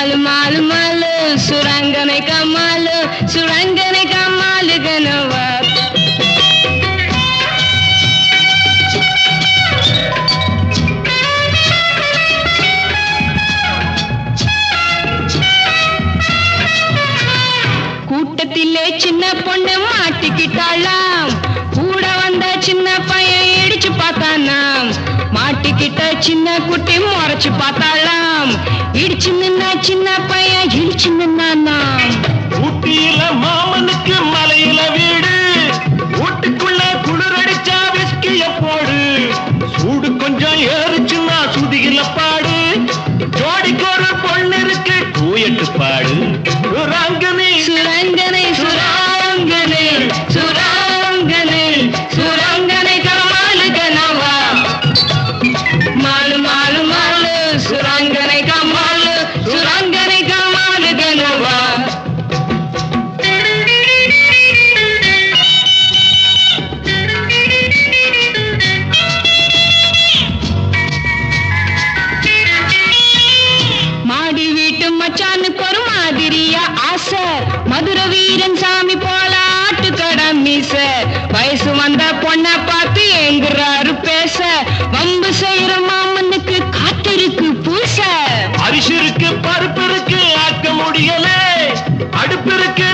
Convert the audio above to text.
Mall மாலு மாலு சுரங்கனை கம்மாலு சுரங்கனை கம்மாலு கனவா கூட்டத்திலே சின்ன பொண்ணு மாட்டிக்கிட்டாளாம். கிட்ட சின்ன குட்டி முறைச்சு பார்த்தாளாம். இடிச்சு நின்னா சின்ன பையன் இடிச்சு நின்னா ஊட்டியில மாமனுக்கு மலையில வீடு. வீட்டுக்குள்ள குளிர் அடிச்சா விஸ்கிய போடு. சூடு கொஞ்சம் ஏறு மச்சானுக்கு ஒரு மாதிரியா ஆசை மதுர வீரன் சாமி போல ஆட்டுக்கடை மீச வயசு வந்த பொண்ண பார்த்து எங்குறாரு பேச வம்பு செய்யற மாமனுக்கு காத்திருக்கு பூச அரிசிருக்கு பருப்பு இருக்கு ஆக்க முடியல. அடுப்பு இருக்கு